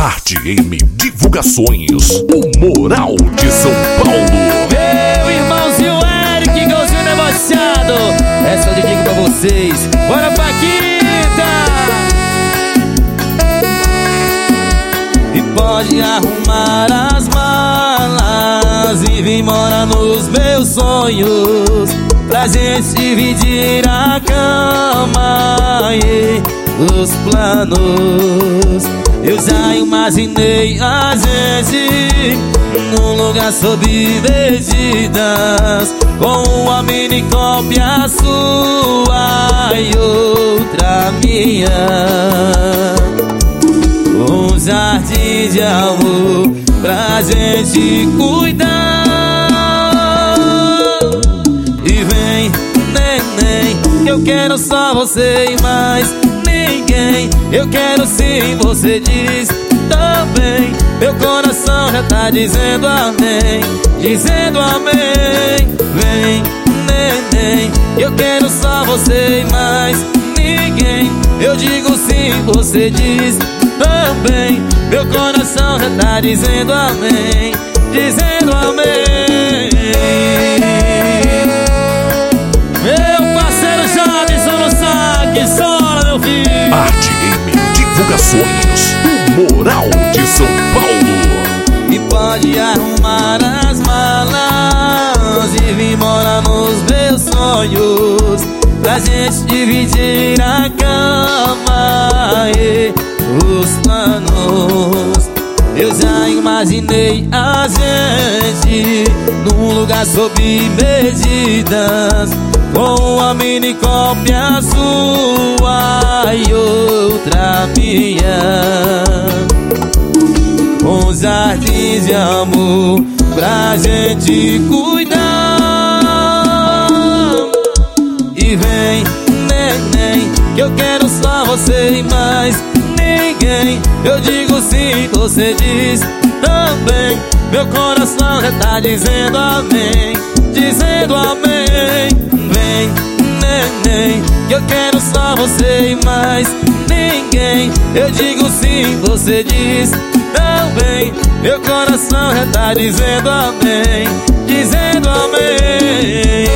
Arte M Divulgações, o Moral de São Paulo. Meu irmãozinho Eric, golzinho negociado. Essa eu dedico pra vocês. Bora, Paquita! E pode arrumar as malas e vir morar nos meus sonhos. Pra gente dividir a cama e os planos. Eu já imaginei a gente num lugar sob medidas Com uma mini cópia sua e outra minha Um jardim de amor pra gente cuidar E vem, neném, eu quero só você e mais ninguém. Eu quero sim, você diz também. Meu coração já tá dizendo amém. Dizendo amém. Vem, neném. Eu quero só você e mais ninguém. Eu digo sim, você diz também. Meu coração já tá dizendo amém. Dizendo amém Divulgações, o Moral de São Paulo. E pode arrumar as malas e vir morar nos meus sonhos. Pra gente dividir a cama e os planos. Eu já imaginei a gente num lugar sob medidas com uma mini cópia sua e outra minha Com jardins de amor pra gente cuidar. E vem, neném, que eu quero só você e mais ninguém. Eu digo sim, você diz também. Meu coração já tá dizendo amém Dizendo amém. Vem, neném, que eu quero só você e mais ninguém Eu digo sim, você diz também Meu coração já tá dizendo amém Dizendo amém